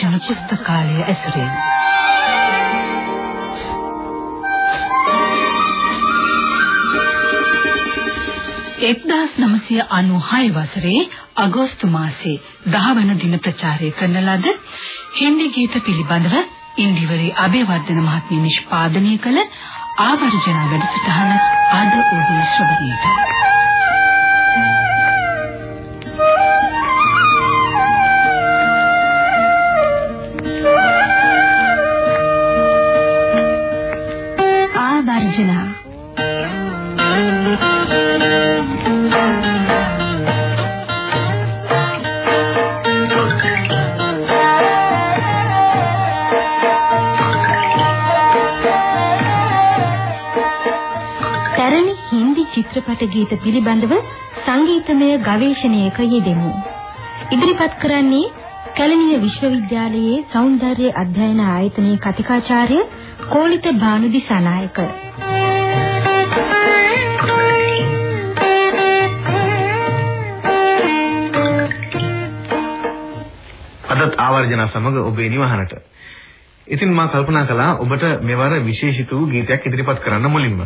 සංරක්ෂණ පුස්තකාලය ඇසුරින්. එක්දහස් නමසය අනුහය වසරේ අගෝස්තු මාසේ දහවන දින ප්‍රචාරය කරන ලද හින්දි ගීත පිළිබඳව ඉන්දිවරි අබේවර්ධන මහත්මිය නිෂ්පාදනය කළ ආවර්ජන වැඩසටහන අද ඔබේ ශ්‍රවණයට. පිළිබඳව සංගීතමය ගවේෂණයක යෙදෙමු. ඉදිරිපත් කරන්නේ කැලණිය විශ්වවිද්‍යාලයේ සෞන්දර්ය අධ්‍යයන ආයතනයේ කතිකාචාර්ය කෝලිත භානුදිසානායක. අදත් ආවර්ජන සමග ඔබේ නිවහනට. ඉතින් මා කල්පනා කළා ඔබට මෙවර විශේෂිත වූ ගීතයක් ඉදිරිපත් කරන්න මුලින්ම.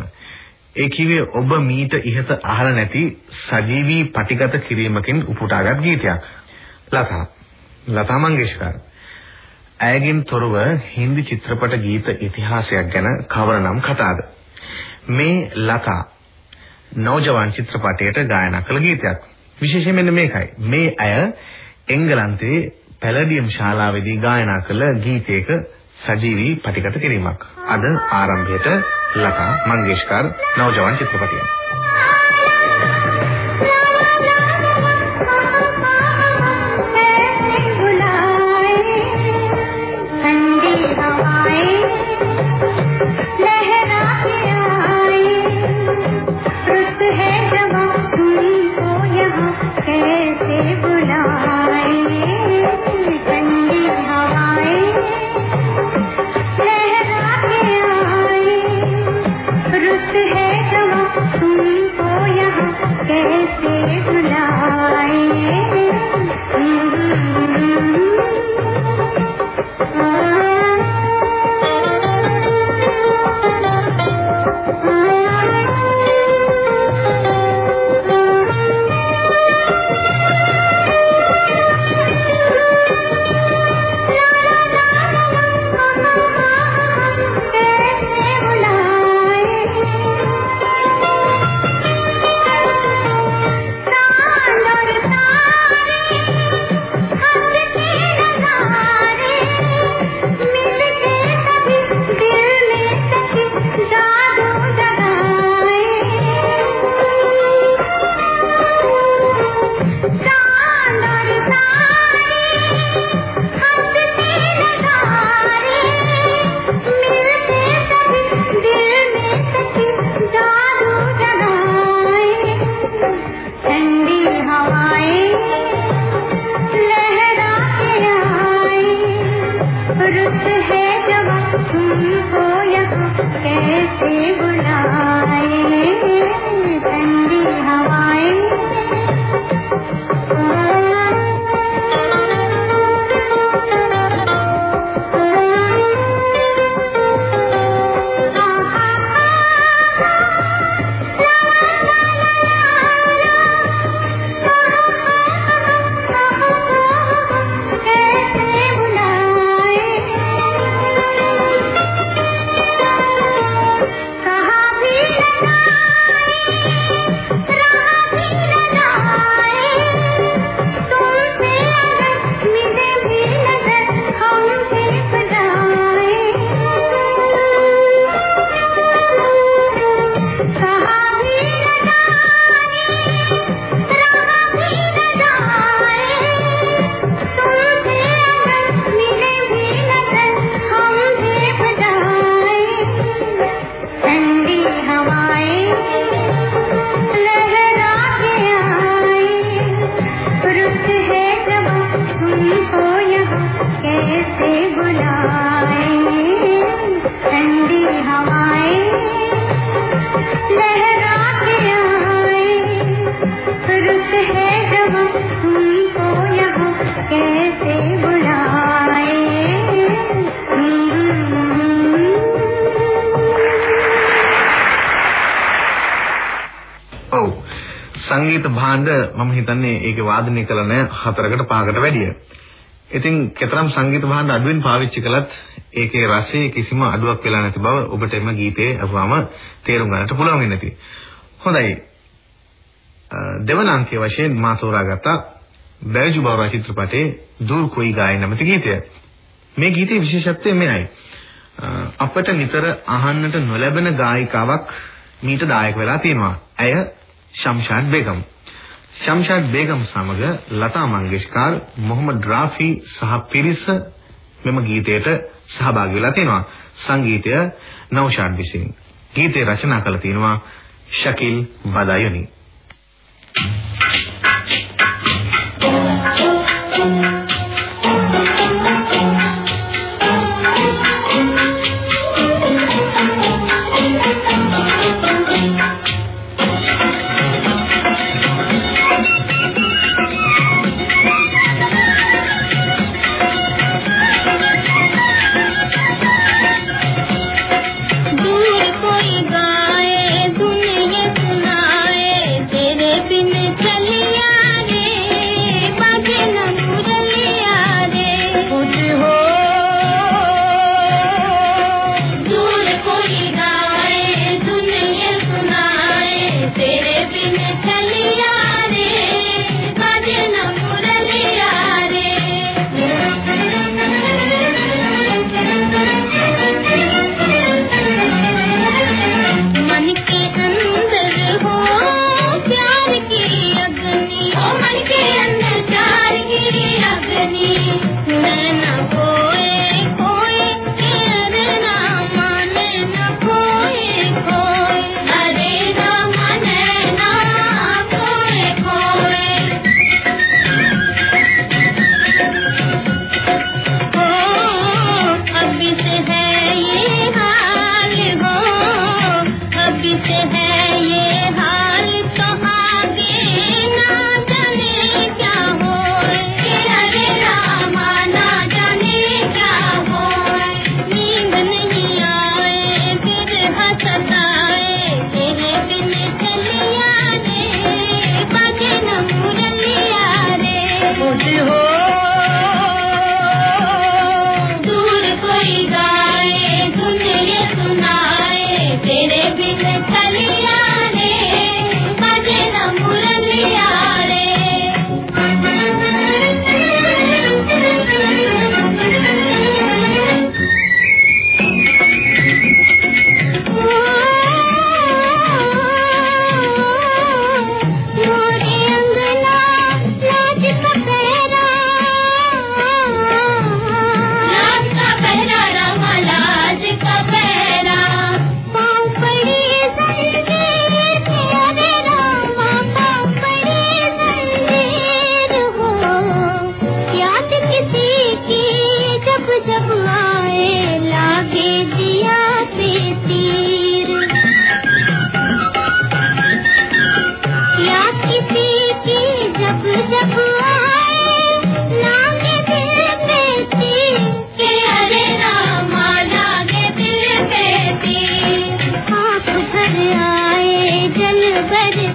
ඒ කිව්වේ ඔබ මීට ඉහත අහලා නැති සජීවී පටිගත කිරීමකින් උපුටාගත් ගීතයක්. ලතා. ලතා මංගেশකර. ඇයගෙන් තොරව හින්දි චිත්‍රපට ගීත ඉතිහාසයක් ගැන කවරනම් කතාද? මේ ලතා නවජවාන් චිත්‍රපටයට ගායනා කළ ගීතයක්. විශේෂයෙන් මෙන්න මේකයි. මේ අය එංගලන්තයේ පැලඩියම් ශාලාවේදී ගායනා කළ ගීතයක සජීවී පටිගත කිරීමක්. අද ආරම්භයට ලතා මංගেশකර නවජවාන් චිත්‍රපටය. සංගීත භාණ්ඩ මම හිතන්නේ ඒකේ වාදනය කළ නැහැ හතරකට පහකට වැඩිය. ඉතින් කතරම් සංගීත භාණ්ඩ අඩුවෙන් පාවිච්චි කළත් ඒකේ රසයේ කිසිම අඩුවක් වෙලා නැති බව ඔබට එම ගීතයේ අහුවම තේරුම් ගන්නට පුළුවන් වෙන්නේ නැති. හොඳයි. දෙවන අංකයේ වශයෙන් මා තෝරාගත්ත බැල්ජු බවරා චිත්‍රපටයේ දූර් කොයි ගාය නැමැති ගීතය. මේ ගීතයේ විශේෂත්වය මෙයයි. අපට නිතර අහන්නට නොලැබෙන ගායිකාවක් මීට දායක වෙලා තියෙනවා. ඇය ශම්ෂාඩ් බේගම්. ශම්ෂාඩ් බේගම් සමග ලතා මංගেশකර්, මොහමඩ් රාෆි සහ පිරිස මෙම ගීතයට සහභාගී වෙලා තියෙනවා. සංගීතය නෞෂාඩ් විසින්. ගීතය රචනා කළ තියෙනවා ශකිල් බදායුනි.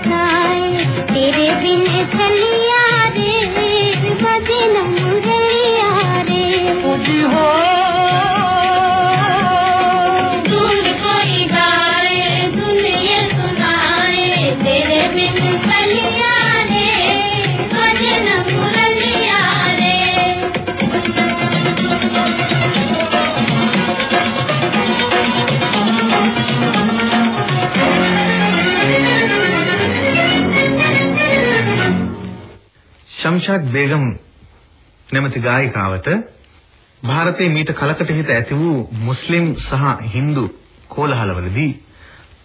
खाए तेरे बिन चलिया අනුෂාත් බේගම් නැමැති ගායිකාවට ಭಾರತයේ මීට කලකට හිත ඇති වූ මුස්ලිම් සහ Hindu කෝලහලවලදී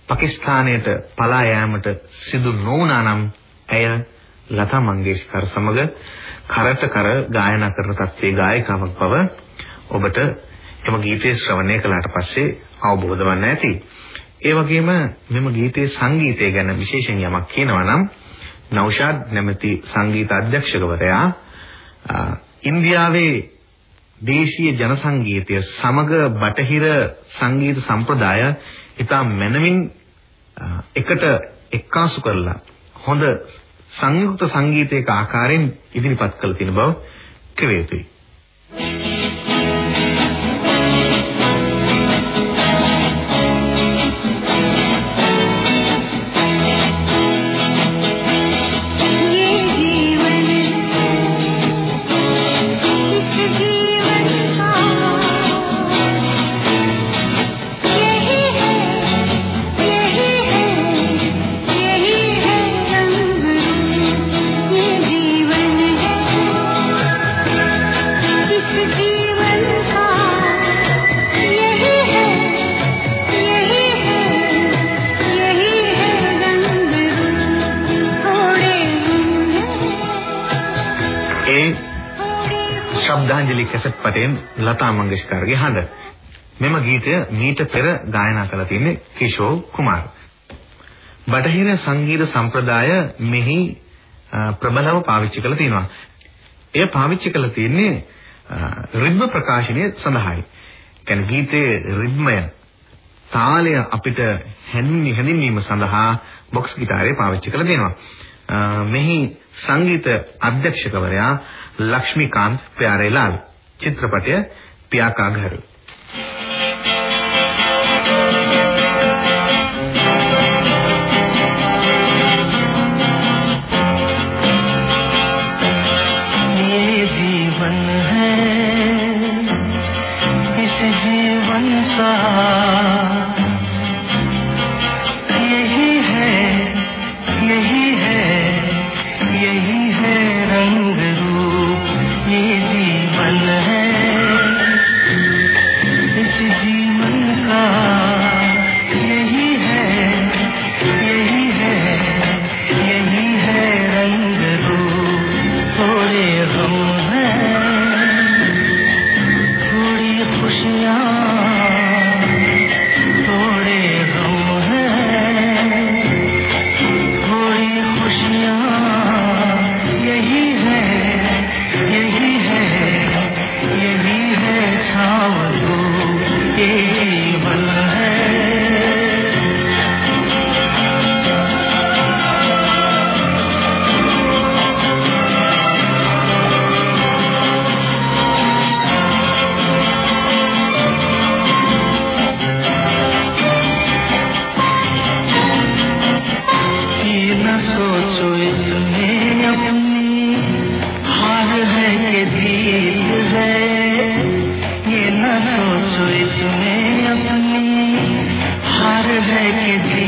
පාකිස්තානයට පලා යාමට සිදු නොවුණා නම් ඇය ලතා මංගেশකර සමග කරට කර ගායනා කරන තත්ත්වයේ ගායිකාවක් බව ඔබට එම ගීතය ශ්‍රවණය කළාට පස්සේ අවබෝධ වන්න ඇති. ඒ වගේම මෙම ගීතයේ සංගීතය ගැන විශේෂයෙන් යමක් කියනවා නම් නෞෂාද් නැමැති සංගීත අධ්‍යක්ෂකවරයා ඉන්දියාවේ දේශීය ජන සංගීතය සමග බටහිර සංගීත සම්ප්‍රදාය ඉතා මනමින් එකට එක්කාසු කරලා හොඳ සංයුක්ත සංගීතයක ආකාරයෙන් ඉදිරිපත් කළ තියෙන බව කිව යුතුයි. ශ්‍රද්ධාංජලි කැසට් පටයෙන් ලතා මංගেশකර්ගේ හඬ. මෙම ගීතය මීට පෙර ගායනා කළ තින්නේ කිෂෝ කුමාර්. බටහිර සංගීත සම්ප්‍රදාය මෙහි ප්‍රබලව පාවිච්චි කරලා තිනවා. එය පාවිච්චි කරලා තියෙන්නේ රිද්ම ප්‍රකාශනය සඳහායි. කියන්නේ ගීතයේ රිද්මය තාලය අපිට හැඳින්වීම සඳහා බොක්ස් ගිටාරය පාවිච්චි කරලා දෙනවා. මෙහි සංගීත අධ්‍යක්ෂකවරයා ලක්ෂ්මීකාන්ත් ප්‍යාරේලාල් චිත්‍රපටය පියාකා রেখেছি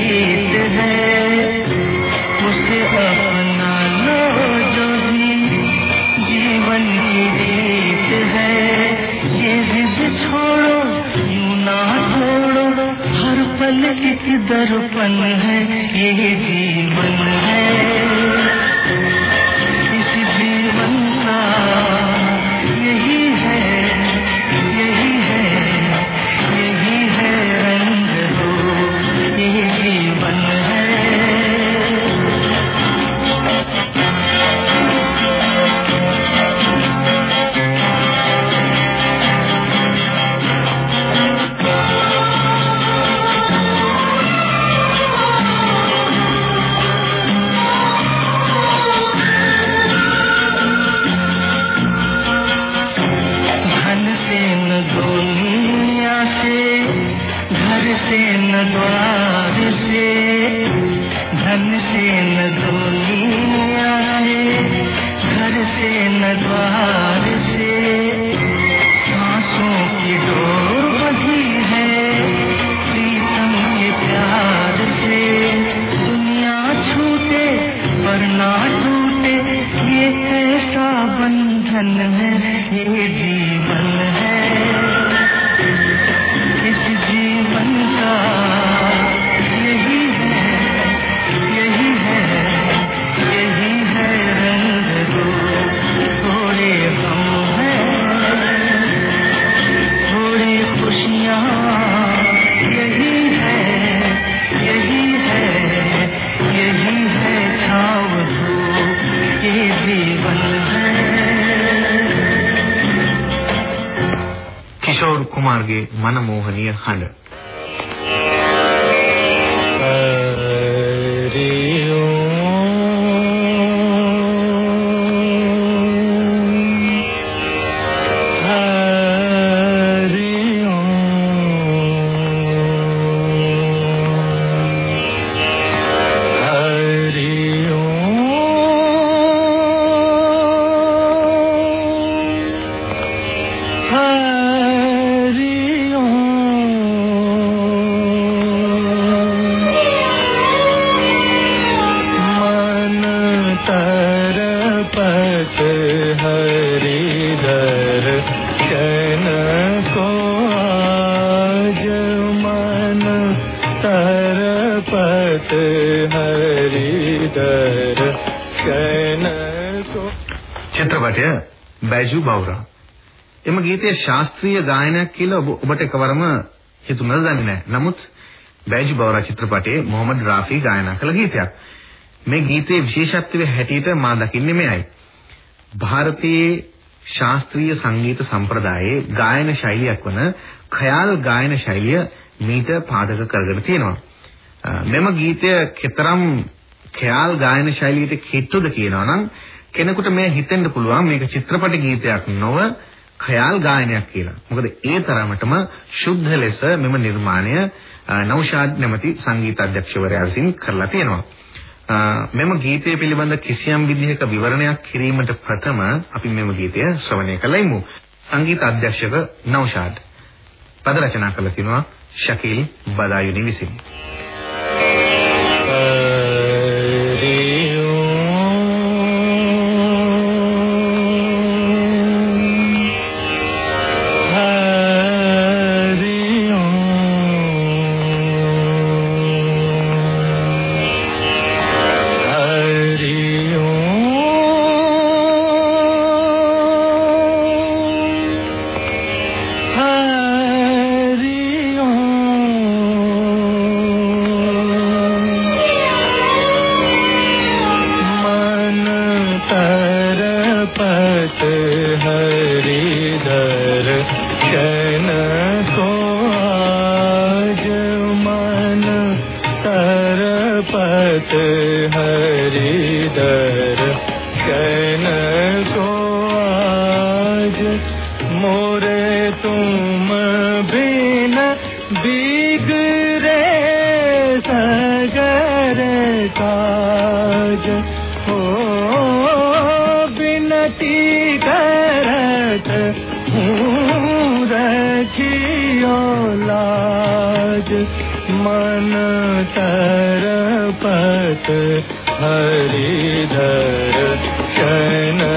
කුමාර්ගේ මනමෝහනීය හඬ. චිත්‍රපටය බැජු බවුරා එම ගීතය ශාස්ත්‍රීය ගායනයක් කියලා ඔබ ඔබට එකවරම හිතුණාද දන්නේ නැහැ. නමුත් බැජු බවුරා චිත්‍රපටයේ මොහමඩ් රාෆි ගායනා කළ ගීතයක්. මේ ගීතයේ විශේෂත්වයේ හැටියට මා දකින්නේ මෙයයි. ಭಾರತೀಯ ශාස්ත්‍රීය සංගීත සම්ප්‍රදායේ ගායන ශෛලියක් වන ඛයාල් ගායන ශෛලිය මීට පාදක කරගෙන තියෙනවා. මෙම ගීතය කතරම් ඛයාල් ගායන ශෛලියට කිට්ටුද කියනවා නම් කෙනෙකුට මේ හිතෙන්න පුළුවන් මේක චිත්‍රපට ගීතයක් නොව ඛයාල් ගායනයක් කියලා. මොකද ඒ තරමටම ශුද්ධ ලෙස මෙම නිර්මාණය නෞෂාද් නැමැති සංගීත අධ්‍යක්ෂවරයා විසින් කරලා තියෙනවා. මෙම ගීතය පිළිබඳ කිසියම් විදිහක විවරණයක් කිරීමට ප්‍රථම අපි මෙම ගීතය ශ්‍රවණය කළෙමු. සංගීත අධ්‍යක්ෂක නෞෂාද්. පද රචනා කළ තිනවා ශකීල් බදායුනි විසින්. मुरलीधर धर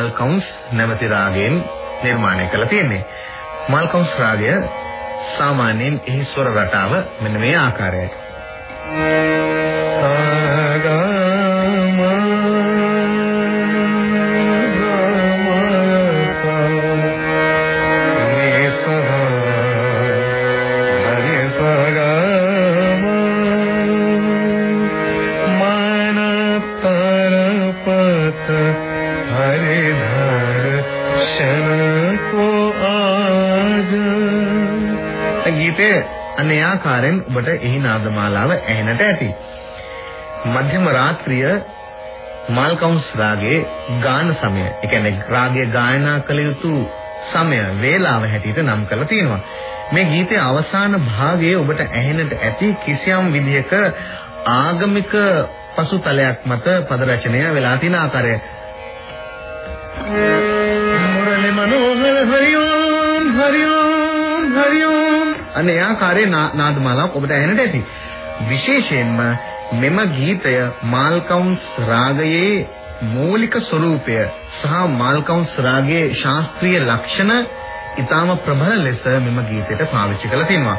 මාල්කවුන්ස් නැමැති රාගයෙන් නිර්මාණය කළ තියෙන්නේ. මාල්කවුන්ස් රාගය සාමාන්‍යයෙන් එහි ස්වර රටාව මෙන්න මේ ආකාරයයි. එහි නාදමාලාව ඇහෙනට ඇති. මධ්‍යම රාත්‍රිය මාල්කවුන්ස් රාගයේ ගාන සමය. ඒ කියන්නේ රාගයේ ගායනා කළ යුතු සමය වේලාව හැටියට නම් කරලා තියෙනවා. මේ ගීතයේ අවසාන භාගයේ ඔබට ඇහෙනට ඇති කිසියම් විදිහක ආගමික පසුතලයක් මත පද රචනය වෙලා තියෙන ආකාරය මුරලි මනෝහර හරියෝම් හරියෝම් හරියෝම් අන්න ඒ ආකාරයේ නාදමාලාවක් ඔබට ඇහෙන්නට ඇති. විශේෂයෙන්ම මෙම ගීතය මාල්කවුන්ස් රාගයේ මූලික ස්වરૂපය සහ මාල්කවුන්ස් රාගයේ ශාස්ත්‍රීය ලක්ෂණ ඊටාම ප්‍රබල ලෙස මෙම ගීතයට පාවිච්චි කරලා තිනවා.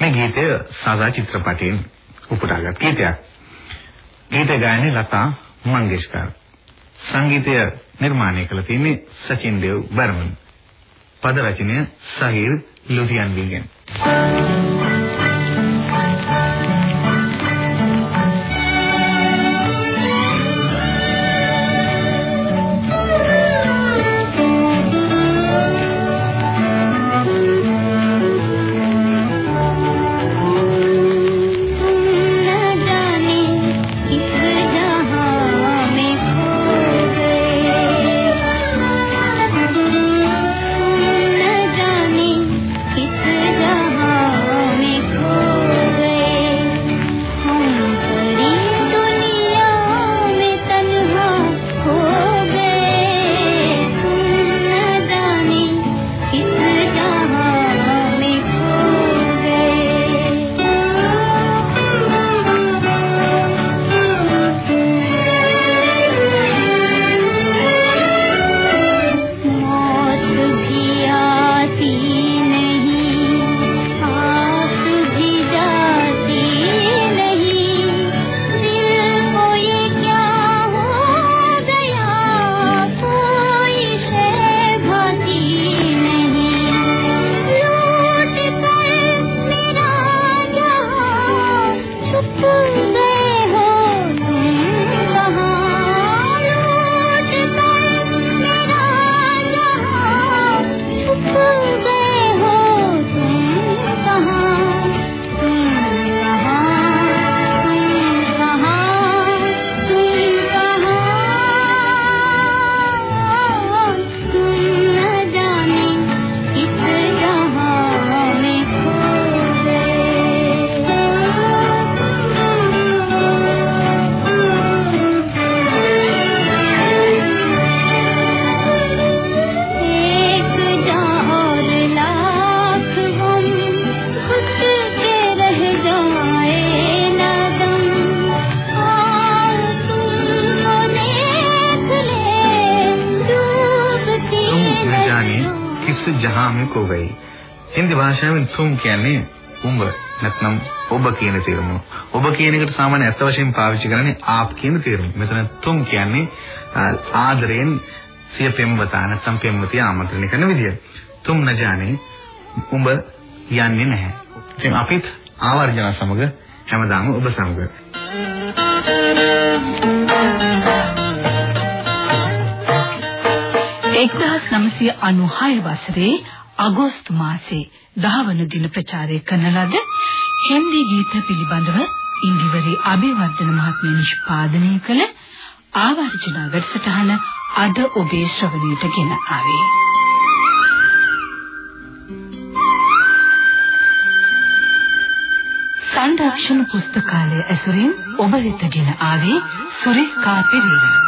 මේ ගීතය සාදා චිත්‍රපටයෙන් උපුටාගත් ගීතයක්. ගීත ගායනය ලතා මංගেশකර. සංගීතය නිර්මාණය කළ තියෙන්නේ සචින් දේව් බර්මන්. පද රචනය සහීර් ලුධියන්විගෙන්. न භාෂාවෙන් තුම් කියන්නේ උඹ නැත්නම් ඔබ කියන තේරුම. ඔබ කියන එකට සාමාන්‍ය අර්ථ වශයෙන් පාවිච්චි කරන්නේ ආප් කියන තේරුම. මෙතන තුම් කියන්නේ ආදරයෙන් සිය පෙම්වතා නැත්නම් පෙම්වතිය ආමන්ත්‍රණය කරන විදිය. තුම් නැජානේ උඹ යන්නේ නැහැ. ඉතින් අපිත් ආවර්ජන සමග හැමදාම ඔබ සමග. එක්දහස් නමසය අනුහය වසරේ අගෝස්තු මාසේ 10 වන දින ප්‍රචාරය කරන ලද හින්දි ගීත පිළිබඳව ඉන්දිවරි අබේවර්ධන මහත්මිය නිෂ්පාදනය කළ ආවර්ජන වැඩසටහන අද ඔබේ ශ්‍රවණයට ගෙන ආවේ. සංරක්ෂණ පුස්තකාලය ඇසුරින් ඔබ වෙතගෙන ආවේ සුරේකා පෙරේරා